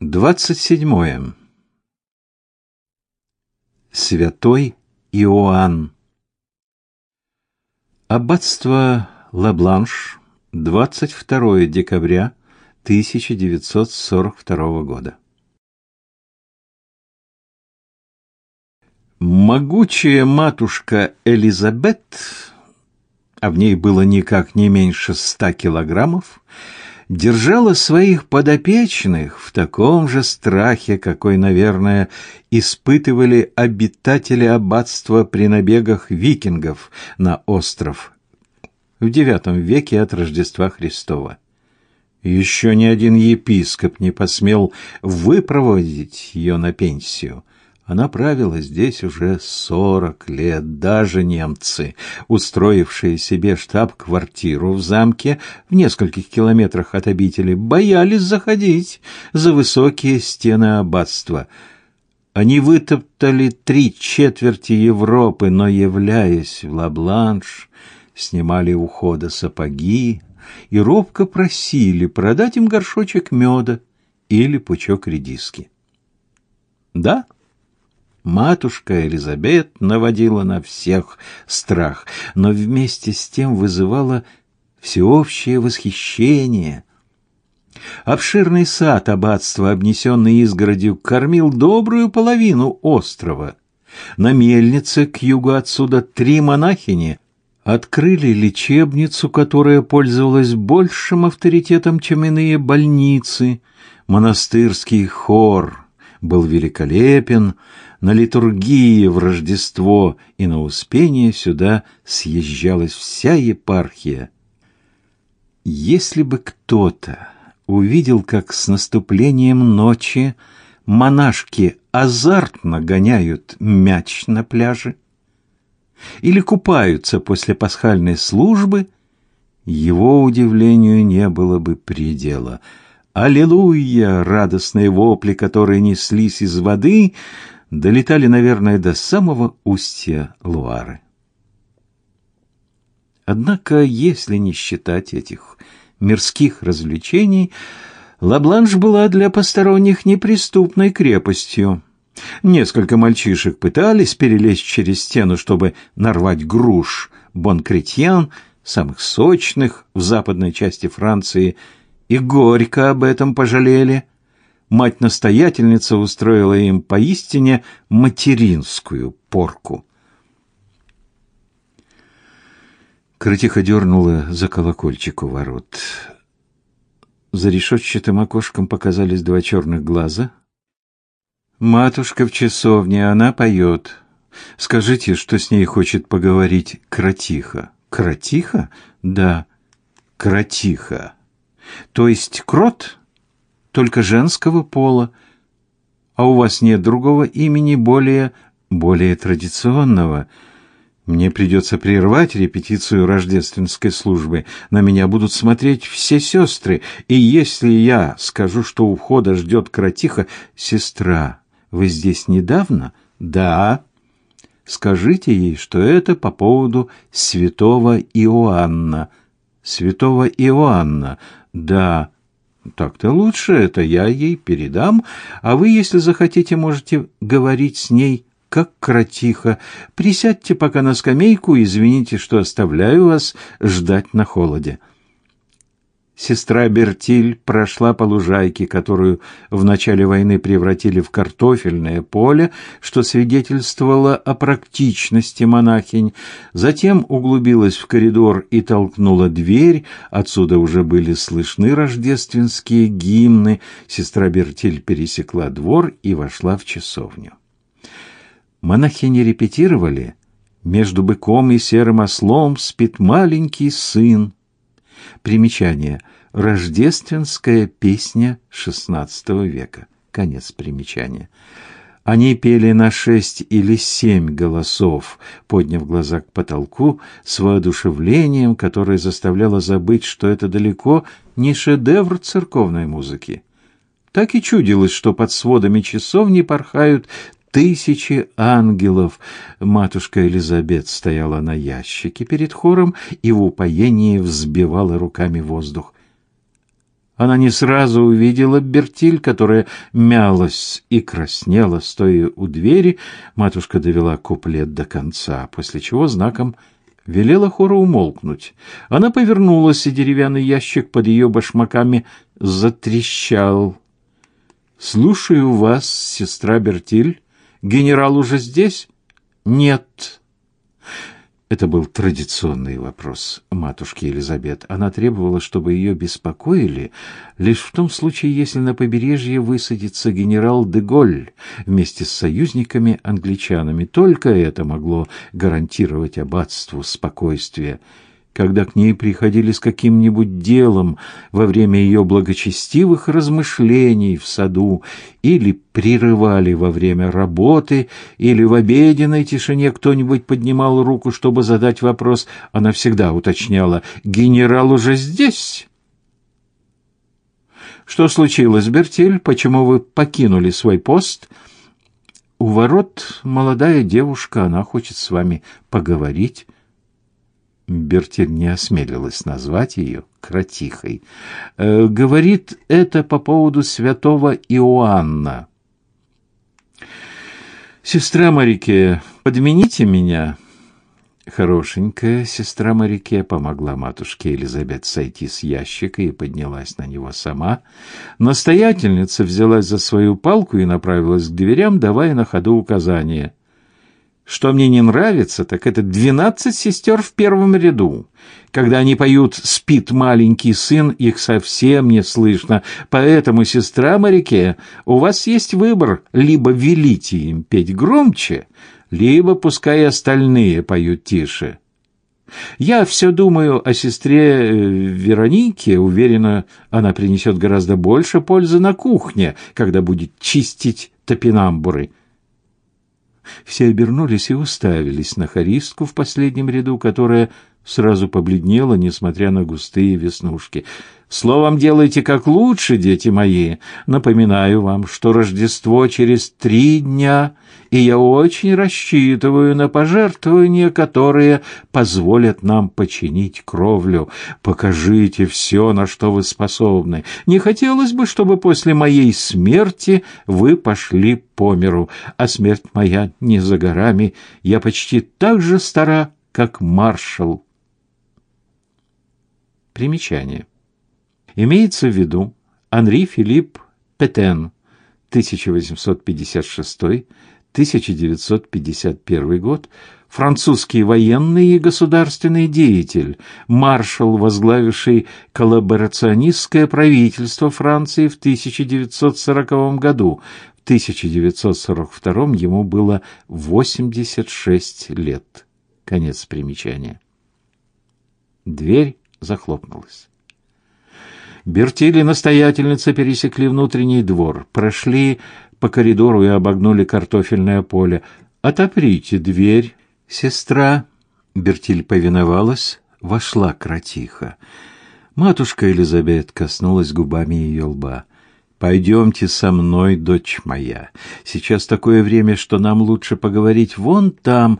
Двадцать седьмое. Святой Иоанн. Аббатство Ла-Бланш, 22 декабря 1942 года. Могучая матушка Элизабет, а в ней было никак не меньше ста килограммов, держала своих подопечных в таком же страхе, какой, наверное, испытывали обитатели аббатства при набегах викингов на остров в IX веке от Рождества Христова. Еще ни один епископ не посмел выпроводить ее на пенсию. Она правила здесь уже сорок лет. Даже немцы, устроившие себе штаб-квартиру в замке в нескольких километрах от обители, боялись заходить за высокие стены аббатства. Они вытоптали три четверти Европы, но, являясь в Ла-Бланш, снимали у хода сапоги и робко просили продать им горшочек меда или пучок редиски. Да, Матушка Элизабет наводила на всех страх, но вместе с тем вызывала всеобщее восхищение. Обширный сад аббатства, обнесенный изгородью, кормил добрую половину острова. На мельнице к югу отсюда три монахини открыли лечебницу, которая пользовалась большим авторитетом, чем иные больницы. Монастырский хор был великолепен, на литургии в Рождество и на Успение сюда съезжалась вся епархия. Если бы кто-то увидел, как с наступлением ночи монашки азартно гоняют мяч на пляже или купаются после пасхальной службы, его удивлению не было бы предела. Аллилуйя! Радостные вопли, которые неслись из воды, долетали, наверное, до самого устья Луары. Однако, если не считать этих мирских развлечений, Лабланш была для посторонних неприступной крепостью. Несколько мальчишек пытались перелезть через стену, чтобы нарвать груш бонкретьян, самых сочных в западной части Франции, и горько об этом пожалели – мать-настоятельница устроила им поистине материнскую порку. Крытиха дернула за колокольчик у ворот. За решетчатым окошком показались два черных глаза. «Матушка в часовне, она поет. Скажите, что с ней хочет поговорить Кротиха». «Кротиха?» «Да, Кротиха. То есть крот?» Только женского пола, а у вас нет другого имени более более традиционного. Мне придется прервать репетицию рождественской службы. На меня будут смотреть все сестры, и если я скажу, что у входа ждет кротиха, сестра, вы здесь недавно? Да. Скажите ей, что это по поводу святого Иоанна. Святого Иоанна. Да. Так-то лучше, это я ей передам, а вы, если захотите, можете говорить с ней как кротиха. Присядьте пока на скамейку извините, что оставляю вас ждать на холоде. Сестра Бертиль прошла по лужайке, которую в начале войны превратили в картофельное поле, что свидетельствовало о практичности монахинь. Затем углубилась в коридор и толкнула дверь. Отсюда уже были слышны рождественские гимны. Сестра Бертиль пересекла двор и вошла в часовню. Монахини репетировали. Между быком и серым ослом спит маленький сын. Примечание. Рождественская песня XVI века. Конец примечания. Они пели на шесть или семь голосов, подняв глаза к потолку с воодушевлением, которое заставляло забыть, что это далеко не шедевр церковной музыки. Так и чудилось, что под сводами часовни порхают тысячи ангелов. Матушка Елизабет стояла на ящике перед хором и в упоении взбивала руками воздух. Она не сразу увидела Бертиль, которая мялась и краснела, стоя у двери. Матушка довела куплет до конца, после чего знаком велела хору умолкнуть. Она повернулась, и деревянный ящик под ее башмаками затрещал. «Слушаю вас, сестра Бертиль. Генерал уже здесь?» «Нет». Это был традиционный вопрос матушки Елизабет. Она требовала, чтобы ее беспокоили лишь в том случае, если на побережье высадится генерал де Голь вместе с союзниками-англичанами. Только это могло гарантировать аббатству спокойствие когда к ней приходили с каким-нибудь делом во время ее благочестивых размышлений в саду, или прерывали во время работы, или в обеденной тишине кто-нибудь поднимал руку, чтобы задать вопрос, она всегда уточняла «Генерал уже здесь?» «Что случилось, Бертиль? Почему вы покинули свой пост?» «У ворот молодая девушка, она хочет с вами поговорить». Бертель не осмелилась назвать ее кротихой. Э, говорит это по поводу святого Иоанна. Сестра Марике, подмените меня. Хорошенькая сестра Марике помогла матушке Елизабет сойти с ящика и поднялась на него сама. Настоятельница взялась за свою палку и направилась к дверям, давая на ходу указания. Что мне не нравится, так это двенадцать сестер в первом ряду. Когда они поют «Спит маленький сын», их совсем не слышно. Поэтому, сестра моряке, у вас есть выбор. Либо велите им петь громче, либо пускай остальные поют тише. Я все думаю о сестре э, Веронике, уверена, она принесет гораздо больше пользы на кухне, когда будет чистить топинамбуры. Все обернулись и уставились на харистку в последнем ряду, которая сразу побледнела, несмотря на густые веснушки. Словом, делайте как лучше, дети мои. Напоминаю вам, что Рождество через три дня, и я очень рассчитываю на пожертвования, которые позволят нам починить кровлю. Покажите все, на что вы способны. Не хотелось бы, чтобы после моей смерти вы пошли по миру, а смерть моя не за горами. Я почти так же стара, как маршал. Примечание. Имеется в виду Анри Филипп Петен, 1856-1951 год, французский военный и государственный деятель, маршал, возглавивший коллаборационистское правительство Франции в 1940 году. В 1942 ему было 86 лет. Конец примечания. Дверь захлопнулась. Бертиль и настоятельница пересекли внутренний двор, прошли по коридору и обогнули картофельное поле. «Отоприте дверь, сестра!» Бертиль повиновалась, вошла кротиха. Матушка Елизабет коснулась губами ее лба. «Пойдемте со мной, дочь моя. Сейчас такое время, что нам лучше поговорить вон там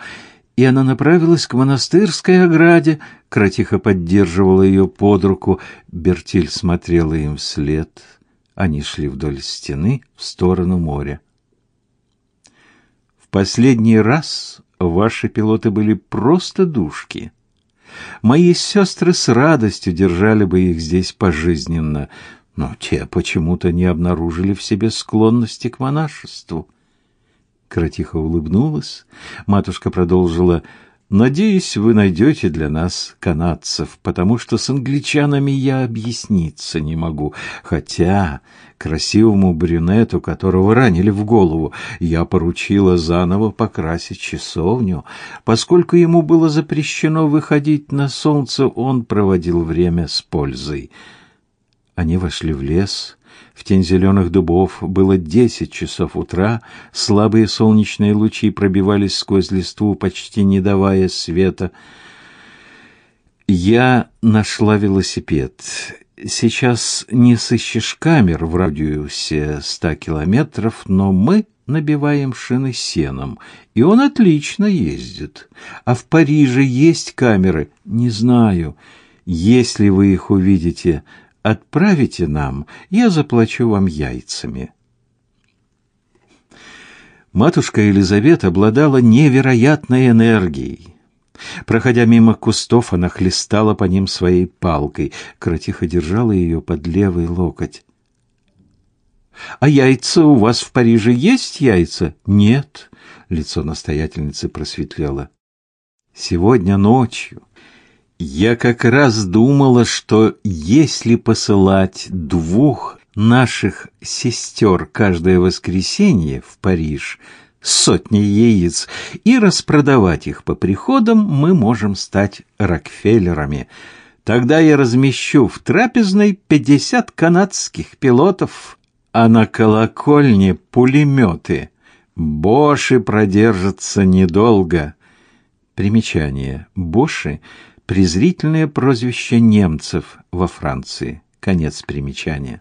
и она направилась к монастырской ограде. Кратиха поддерживала ее под руку. Бертиль смотрела им вслед. Они шли вдоль стены в сторону моря. В последний раз ваши пилоты были просто душки. Мои сестры с радостью держали бы их здесь пожизненно, но те почему-то не обнаружили в себе склонности к монашеству. Кротиха улыбнулась. Матушка продолжила: "Надеюсь, вы найдете для нас канадцев, потому что с англичанами я объясниться не могу, хотя красивому брюнету, которого ранили в голову, я поручила заново покрасить часовню, поскольку ему было запрещено выходить на солнце, он проводил время с пользой". Они вошли в лес, в тень зеленых дубов было десять часов утра, слабые солнечные лучи пробивались сквозь листву, почти не давая света. Я нашла велосипед. Сейчас не сыщешь камер в радиусе ста километров, но мы набиваем шины сеном, и он отлично ездит. А в Париже есть камеры? Не знаю. Если вы их увидите, отправите нам, я заплачу вам яйцами. Матушка Елизавета обладала невероятной энергией. Проходя мимо кустов, она хлестала по ним своей палкой. Кротиха держала ее под левый локоть. «А яйца у вас в Париже есть яйца?» «Нет», — лицо настоятельницы просветлело. «Сегодня ночью я как раз думала, что если посылать двух наших сестер каждое воскресенье в Париж сотни яиц и распродавать их по приходам, мы можем стать Рокфеллерами. Тогда я размещу в трапезной пятьдесят канадских пилотов, а на колокольне пулеметы. Боши продержатся недолго. Примечание. Боши — презрительное прозвище немцев во Франции. Конец примечания.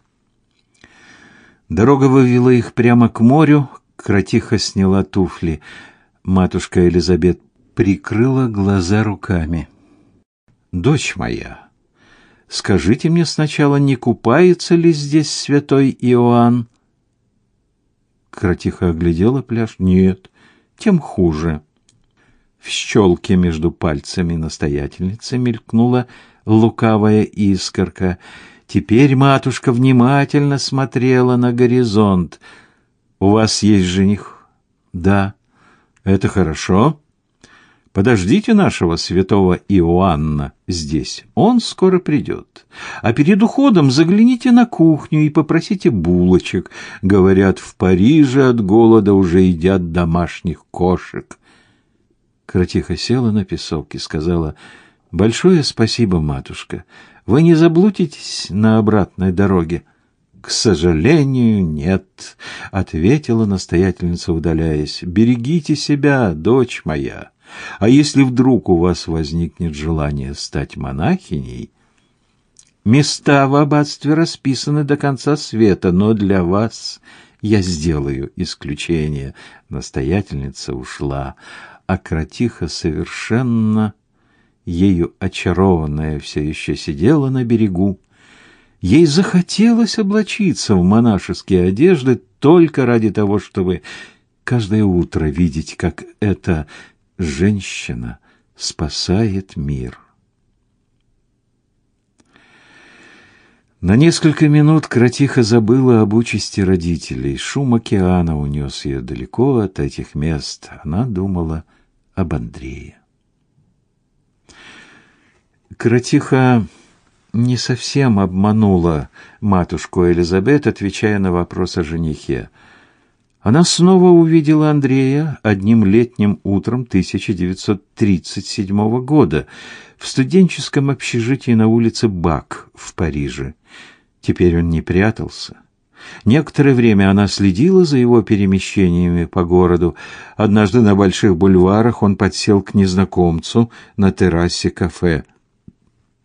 Дорога вывела их прямо к морю, Кротиха сняла туфли. Матушка Элизабет прикрыла глаза руками. «Дочь моя, скажите мне сначала, не купается ли здесь святой Иоанн?» Кротиха оглядела пляж. «Нет, тем хуже». В щелке между пальцами настоятельницы мелькнула лукавая искорка. Теперь матушка внимательно смотрела на горизонт — у вас есть жених? Да. Это хорошо. Подождите нашего святого Иоанна здесь. Он скоро придет. А перед уходом загляните на кухню и попросите булочек. Говорят, в Париже от голода уже едят домашних кошек. Кротиха села на песок и сказала: "Большое спасибо, матушка. Вы не заблудитесь на обратной дороге". К сожалению, нет, ответила настоятельница, удаляясь. Берегите себя, дочь моя. А если вдруг у вас возникнет желание стать монахиней, места в аббатстве расписаны до конца света, но для вас я сделаю исключение. Настоятельница ушла, а кротиха совершенно ею очарованная все еще сидела на берегу Ей захотелось облачиться в монашеские одежды только ради того, чтобы каждое утро видеть, как эта женщина спасает мир. На несколько минут Кротиха забыла об участи родителей. Шум океана унес ее далеко от этих мест. Она думала об Андрее. Кротиха не совсем обманула матушку Элизабет, отвечая на вопрос о женихе. Она снова увидела Андрея одним летним утром 1937 года в студенческом общежитии на улице Бак в Париже. Теперь он не прятался. Некоторое время она следила за его перемещениями по городу. Однажды на больших бульварах он подсел к незнакомцу на террасе кафе.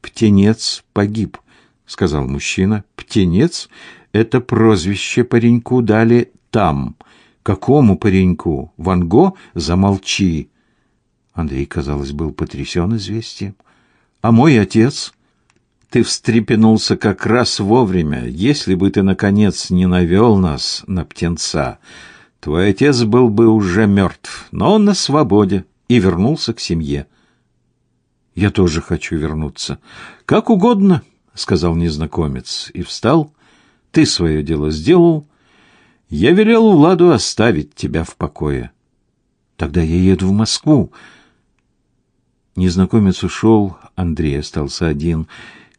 Птенец погиб, сказал мужчина. Птенец это прозвище пареньку дали там. Какому пареньку? Ван Го? Замолчи. Андрей, казалось, был потрясен известием. А мой отец? Ты встрепенулся как раз вовремя. Если бы ты наконец не навел нас на птенца, твой отец был бы уже мертв, но он на свободе и вернулся к семье. Я тоже хочу вернуться. Как угодно, сказал незнакомец и встал. Ты свое дело сделал. Я велел Владу оставить тебя в покое. Тогда я еду в Москву. Незнакомец ушел, Андрей остался один.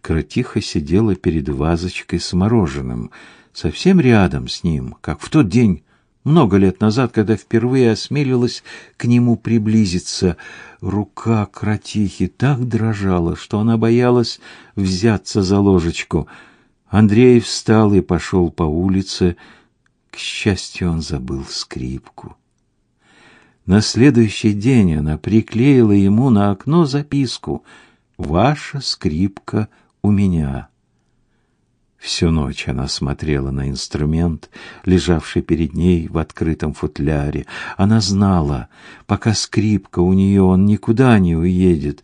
Кротиха сидела перед вазочкой с мороженым, совсем рядом с ним, как в тот день много лет назад, когда впервые осмелилась к нему приблизиться, рука кротихи так дрожала, что она боялась взяться за ложечку. Андрей встал и пошел по улице. К счастью, он забыл скрипку. На следующий день она приклеила ему на окно записку: "Ваша скрипка у меня". Всю ночь она смотрела на инструмент, лежавший перед ней в открытом футляре. Она знала, пока скрипка у нее, он никуда не уедет.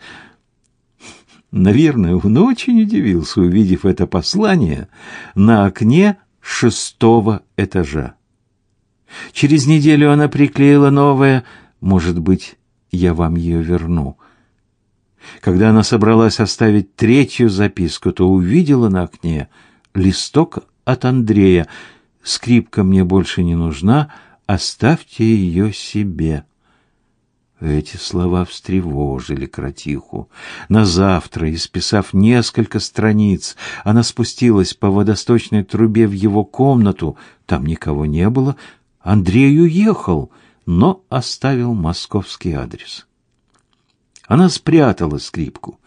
Наверное, он очень удивился, увидев это послание на окне шестого этажа. Через неделю она приклеила новое «Может быть, я вам ее верну». Когда она собралась оставить третью записку, то увидела на окне листок от Андрея. «Скрипка мне больше не нужна, оставьте ее себе». Эти слова встревожили Кратиху. На завтра, исписав несколько страниц, она спустилась по водосточной трубе в его комнату. Там никого не было. Андрей уехал, но оставил московский адрес. Она спрятала скрипку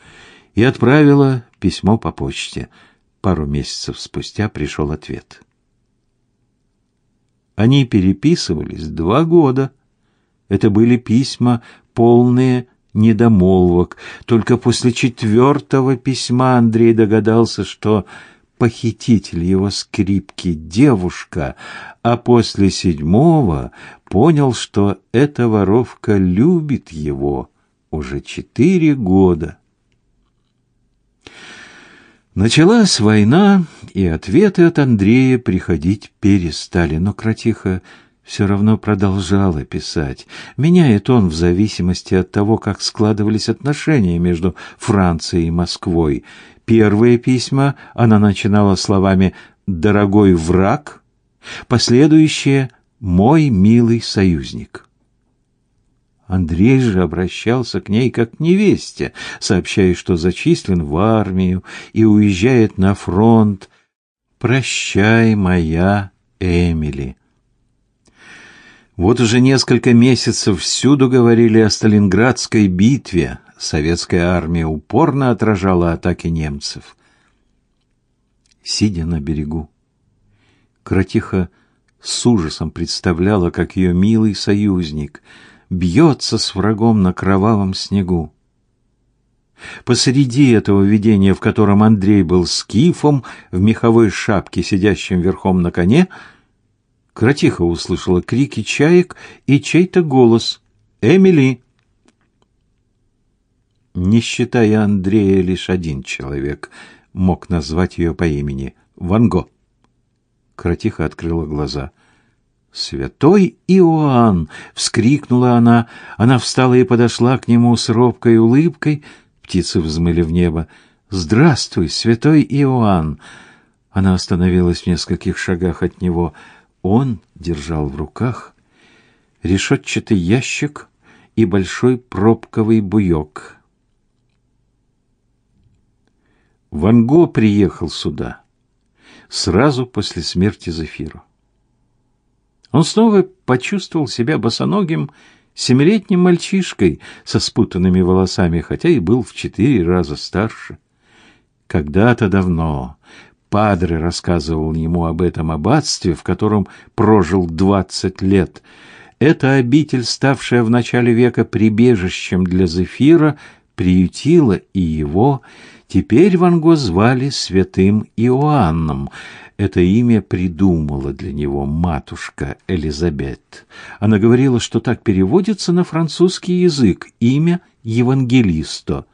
и отправила письмо по почте. Пару месяцев спустя пришел ответ. Они переписывались два года. Это были письма, полные недомолвок. Только после четвертого письма Андрей догадался, что похититель его скрипки девушка, а после седьмого понял, что эта воровка любит его уже четыре года. Началась война, и ответы от Андрея приходить перестали, но Кратиха все равно продолжала писать. Меняет он в зависимости от того, как складывались отношения между Францией и Москвой. Первые письма она начинала словами «дорогой враг», последующие «мой милый союзник». Андрей же обращался к ней как к невесте, сообщая, что зачислен в армию и уезжает на фронт. «Прощай, моя Эмили». Вот уже несколько месяцев всюду говорили о Сталинградской битве. Советская армия упорно отражала атаки немцев. Сидя на берегу, Кратиха с ужасом представляла, как ее милый союзник — бьется с врагом на кровавом снегу. Посреди этого видения, в котором Андрей был скифом в меховой шапке, сидящим верхом на коне, Кратиха услышала крики чаек и чей-то голос «Эмили!». Не считая Андрея, лишь один человек мог назвать ее по имени — Ван Го. Кратиха открыла глаза — «Святой Иоанн!» — вскрикнула она. Она встала и подошла к нему с робкой улыбкой. Птицы взмыли в небо. «Здравствуй, святой Иоанн!» Она остановилась в нескольких шагах от него. Он держал в руках решетчатый ящик и большой пробковый буек. Ван Го приехал сюда сразу после смерти Зефира. Он снова почувствовал себя босоногим семилетним мальчишкой со спутанными волосами, хотя и был в четыре раза старше. Когда-то давно Падре рассказывал ему об этом аббатстве, в котором прожил двадцать лет. Эта обитель, ставшая в начале века прибежищем для Зефира, приютила и его. Теперь Ван Го звали святым Иоанном. Это имя придумала для него матушка Элизабет. Она говорила, что так переводится на французский язык имя Евангелисто.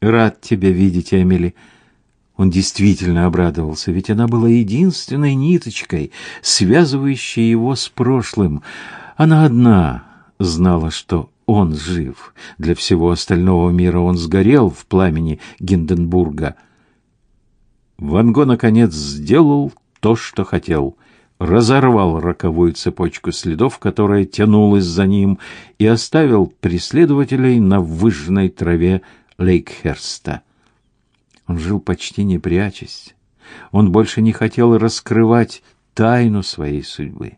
Рад тебя видеть, Эмили. Он действительно обрадовался, ведь она была единственной ниточкой, связывающей его с прошлым. Она одна знала, что он жив. Для всего остального мира он сгорел в пламени Гинденбурга. Ван Го наконец сделал то, что хотел. Разорвал роковую цепочку следов, которая тянулась за ним, и оставил преследователей на выжженной траве Лейкхерста. Он жил почти не прячась. Он больше не хотел раскрывать тайну своей судьбы.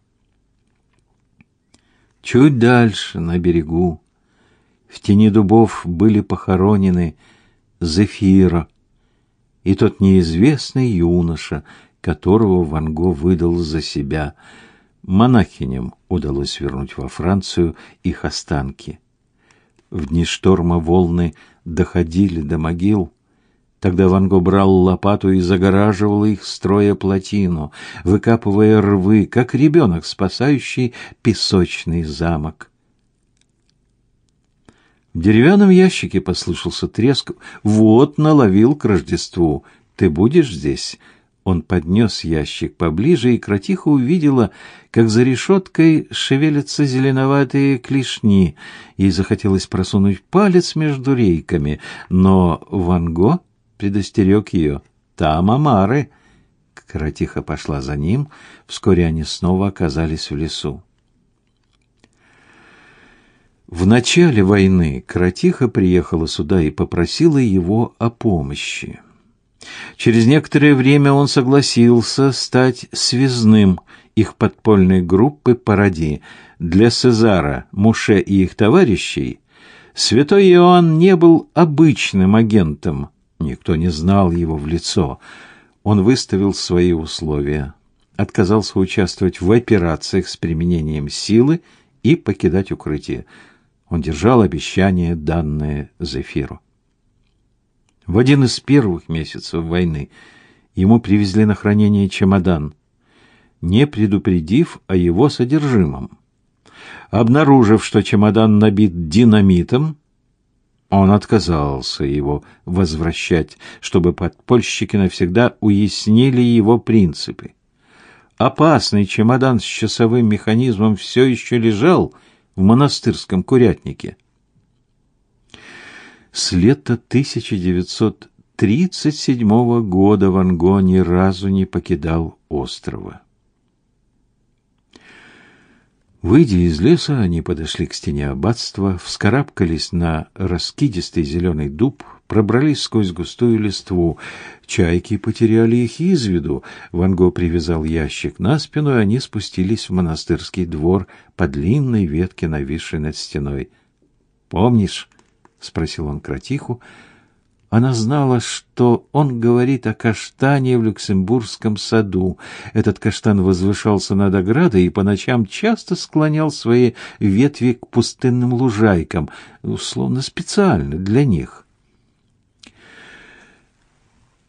Чуть дальше, на берегу, в тени дубов были похоронены Зефира, и тот неизвестный юноша, которого Ван Го выдал за себя. Монахиням удалось вернуть во Францию их останки. В дни шторма волны доходили до могил. Тогда Ван Го брал лопату и загораживал их, строя плотину, выкапывая рвы, как ребенок, спасающий песочный замок. В деревянном ящике послышался треск. Вот наловил к Рождеству. Ты будешь здесь? Он поднес ящик поближе, и кротиха увидела, как за решеткой шевелятся зеленоватые клешни. Ей захотелось просунуть палец между рейками, но Ван Го предостерег ее. «Там омары!» Кротиха пошла за ним. Вскоре они снова оказались в лесу. В начале войны Кротиха приехала сюда и попросила его о помощи. Через некоторое время он согласился стать связным их подпольной группы «Паради». Для Сезара, Муше и их товарищей святой Иоанн не был обычным агентом. Никто не знал его в лицо. Он выставил свои условия. Отказался участвовать в операциях с применением силы и покидать укрытие. Он держал обещание, данное Зефиру. В один из первых месяцев войны ему привезли на хранение чемодан, не предупредив о его содержимом. Обнаружив, что чемодан набит динамитом, он отказался его возвращать, чтобы подпольщики навсегда уяснили его принципы. Опасный чемодан с часовым механизмом все еще лежал в монастырском курятнике. С лета 1937 года Ван Го ни разу не покидал острова. Выйдя из леса, они подошли к стене аббатства, вскарабкались на раскидистый зеленый дуб, пробрались сквозь густую листву. Чайки потеряли их из виду. Ван Го привязал ящик на спину, и они спустились в монастырский двор по длинной ветке, нависшей над стеной. «Помнишь, спросил он Кратиху. Она знала, что он говорит о каштане в Люксембургском саду. Этот каштан возвышался над оградой и по ночам часто склонял свои ветви к пустынным лужайкам, условно специально для них.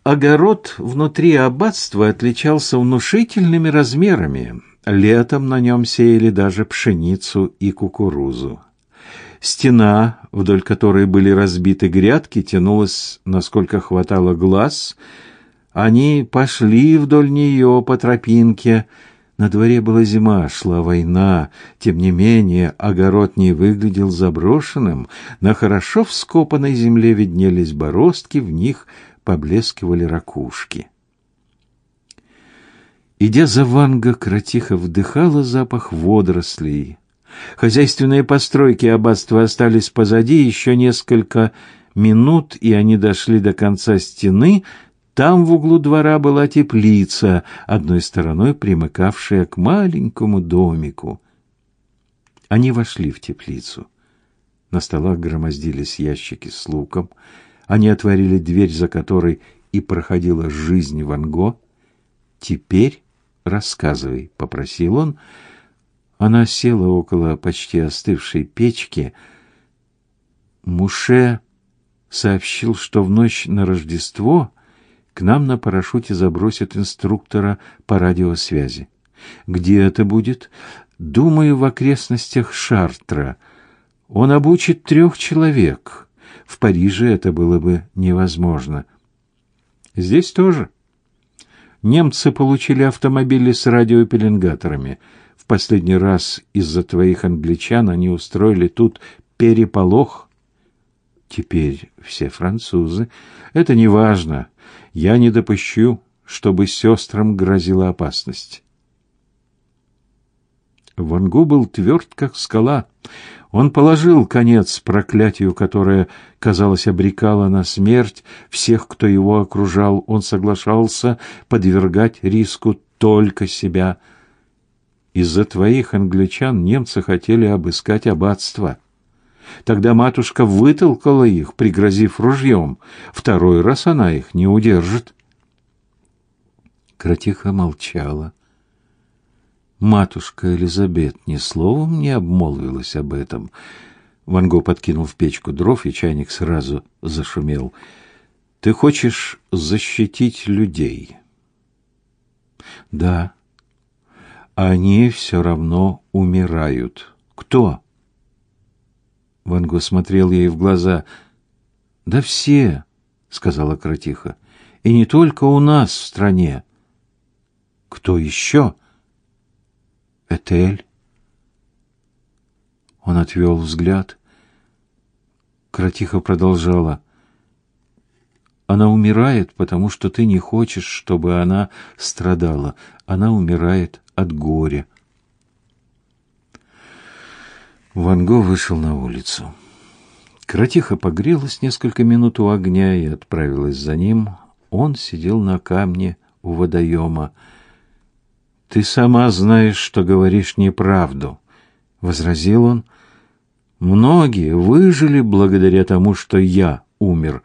Огород внутри аббатства отличался внушительными размерами. Летом на нем сеяли даже пшеницу и кукурузу. Стена, вдоль которой были разбиты грядки, тянулась, насколько хватало глаз. Они пошли вдоль нее по тропинке. На дворе была зима, шла война. Тем не менее, огород не выглядел заброшенным. На хорошо вскопанной земле виднелись бороздки, в них поблескивали ракушки. Идя за Ванга, кротиха вдыхала запах водорослей, Хозяйственные постройки аббатства остались позади еще несколько минут, и они дошли до конца стены. Там в углу двора была теплица, одной стороной примыкавшая к маленькому домику. Они вошли в теплицу. На столах громоздились ящики с луком. Они отворили дверь, за которой и проходила жизнь Ван Го. «Теперь рассказывай», — попросил он, — она села около почти остывшей печки. Муше сообщил, что в ночь на Рождество к нам на парашюте забросят инструктора по радиосвязи. Где это будет? Думаю, в окрестностях Шартра. Он обучит трех человек. В Париже это было бы невозможно. Здесь тоже. Немцы получили автомобили с радиопеленгаторами — в последний раз из-за твоих англичан они устроили тут переполох. Теперь все французы. Это не важно. Я не допущу, чтобы сестрам грозила опасность. Вангу был тверд, как скала. Он положил конец проклятию, которое, казалось, обрекало на смерть всех, кто его окружал. Он соглашался подвергать риску только себя – из-за твоих англичан немцы хотели обыскать аббатство. Тогда матушка вытолкала их, пригрозив ружьем. Второй раз она их не удержит. Кратиха молчала. Матушка Элизабет ни словом не обмолвилась об этом. Ван Го подкинул в печку дров, и чайник сразу зашумел. Ты хочешь защитить людей? Да, они все равно умирают. Кто? Ван Го смотрел ей в глаза. «Да все», — сказала Кротиха, — «и не только у нас в стране». «Кто еще?» «Этель». Он отвел взгляд. Кротиха продолжала. Она умирает, потому что ты не хочешь, чтобы она страдала. Она умирает от горя. Ван Го вышел на улицу. Кротиха погрелась несколько минут у огня и отправилась за ним. Он сидел на камне у водоема. «Ты сама знаешь, что говоришь неправду», — возразил он. «Многие выжили благодаря тому, что я умер.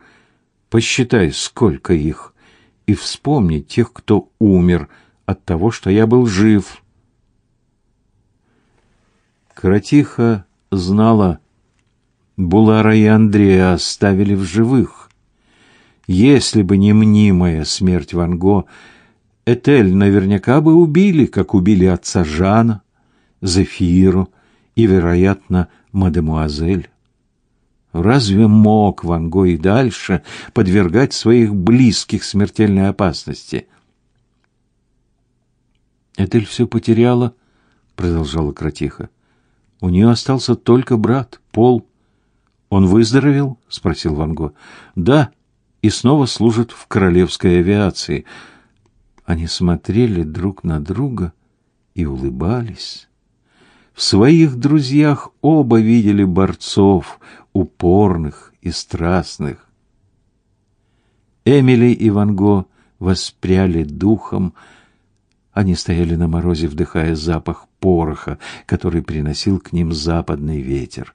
Посчитай, сколько их, и вспомни тех, кто умер от того, что я был жив». Кротиха знала, Булара и Андрея оставили в живых. Если бы не мнимая смерть Ван Го, Этель наверняка бы убили, как убили отца Жана, Зефиру и, вероятно, мадемуазель. Разве мог Ван Го и дальше подвергать своих близких смертельной опасности? Этель все потеряла, продолжала Кротиха. У нее остался только брат, Пол. Он выздоровел? спросил Ван Го. Да, и снова служит в королевской авиации. Они смотрели друг на друга и улыбались. В своих друзьях оба видели борцов, упорных и страстных. Эмили и Ван Го воспряли духом, они стояли на морозе, вдыхая запах пороха, который приносил к ним западный ветер.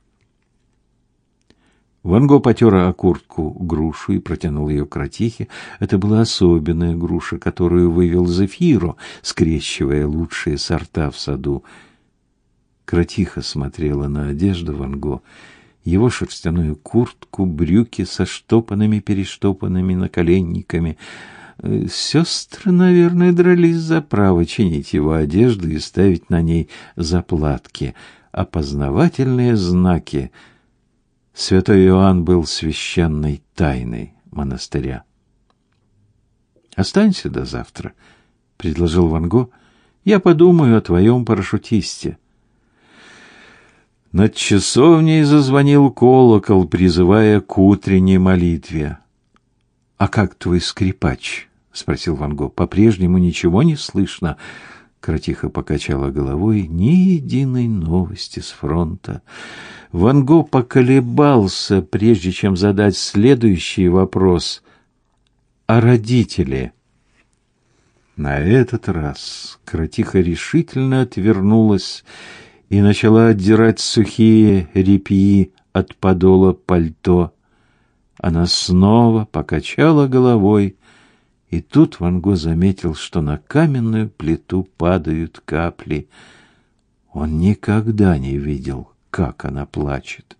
Ван Го потер о куртку грушу и протянул ее к Ратихе. Это была особенная груша, которую вывел Зефиро, скрещивая лучшие сорта в саду. Кратиха смотрела на одежду Ван Го, его шерстяную куртку, брюки со штопанными-перештопанными наколенниками — Сестры, наверное, дрались за право чинить его одежду и ставить на ней заплатки, опознавательные знаки. Святой Иоанн был священной тайной монастыря. «Останься до завтра», — предложил Ван Го. «Я подумаю о твоем парашютисте». Над часовней зазвонил колокол, призывая к утренней молитве. А как твой скрипач? спросил Ван Го. По-прежнему ничего не слышно. Кротиха покачала головой. Ни единой новости с фронта. Ван Го поколебался, прежде чем задать следующий вопрос. А родители? На этот раз Кротиха решительно отвернулась и начала отдирать сухие репьи от подола пальто. Она снова покачала головой, и тут Ван Го заметил, что на каменную плиту падают капли. Он никогда не видел, как она плачет.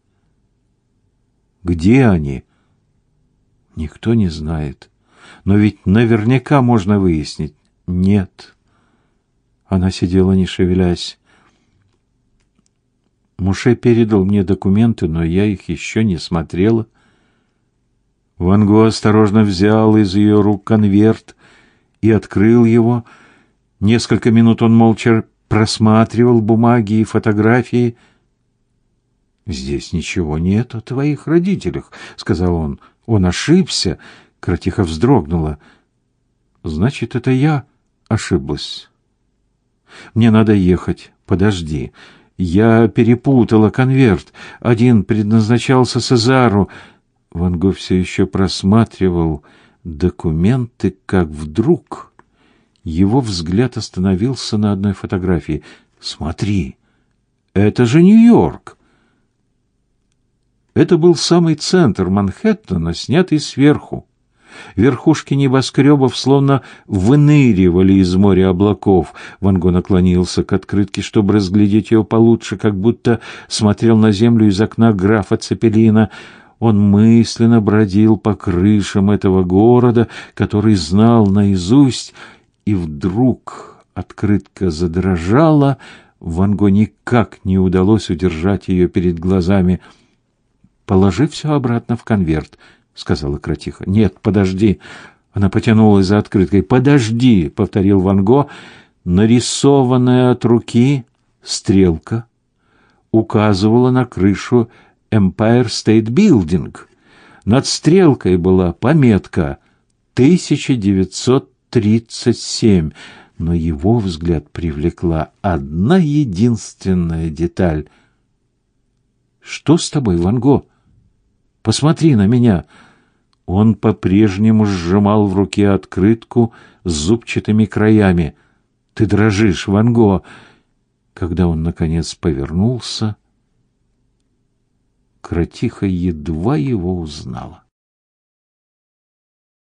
Где они? Никто не знает. Но ведь наверняка можно выяснить. Нет. Она сидела, не шевелясь. Муше передал мне документы, но я их еще не смотрела. Ван Го осторожно взял из ее рук конверт и открыл его. Несколько минут он молча просматривал бумаги и фотографии. «Здесь ничего нет о твоих родителях», — сказал он. «Он ошибся». Кротиха вздрогнула. «Значит, это я ошиблась. Мне надо ехать. Подожди. Я перепутала конверт. Один предназначался Сезару, Ван Го все еще просматривал документы, как вдруг его взгляд остановился на одной фотографии. «Смотри, это же Нью-Йорк!» Это был самый центр Манхэттена, снятый сверху. Верхушки небоскребов словно выныривали из моря облаков. Ван Го наклонился к открытке, чтобы разглядеть ее получше, как будто смотрел на землю из окна графа Цепелина. Он мысленно бродил по крышам этого города, который знал наизусть, и вдруг открытка задрожала, Ван Го никак не удалось удержать ее перед глазами. Положи все обратно в конверт, сказала Кротиха. Нет, подожди. Она потянулась за открыткой. Подожди, повторил Ван Го. Нарисованная от руки стрелка указывала на крышу Empire State Building. Над стрелкой была пометка 1937, но его взгляд привлекла одна единственная деталь. Что с тобой, Ван Го? Посмотри на меня. Он по-прежнему сжимал в руке открытку с зубчатыми краями. Ты дрожишь, Ван Го. Когда он наконец повернулся, Кротиха едва его узнала.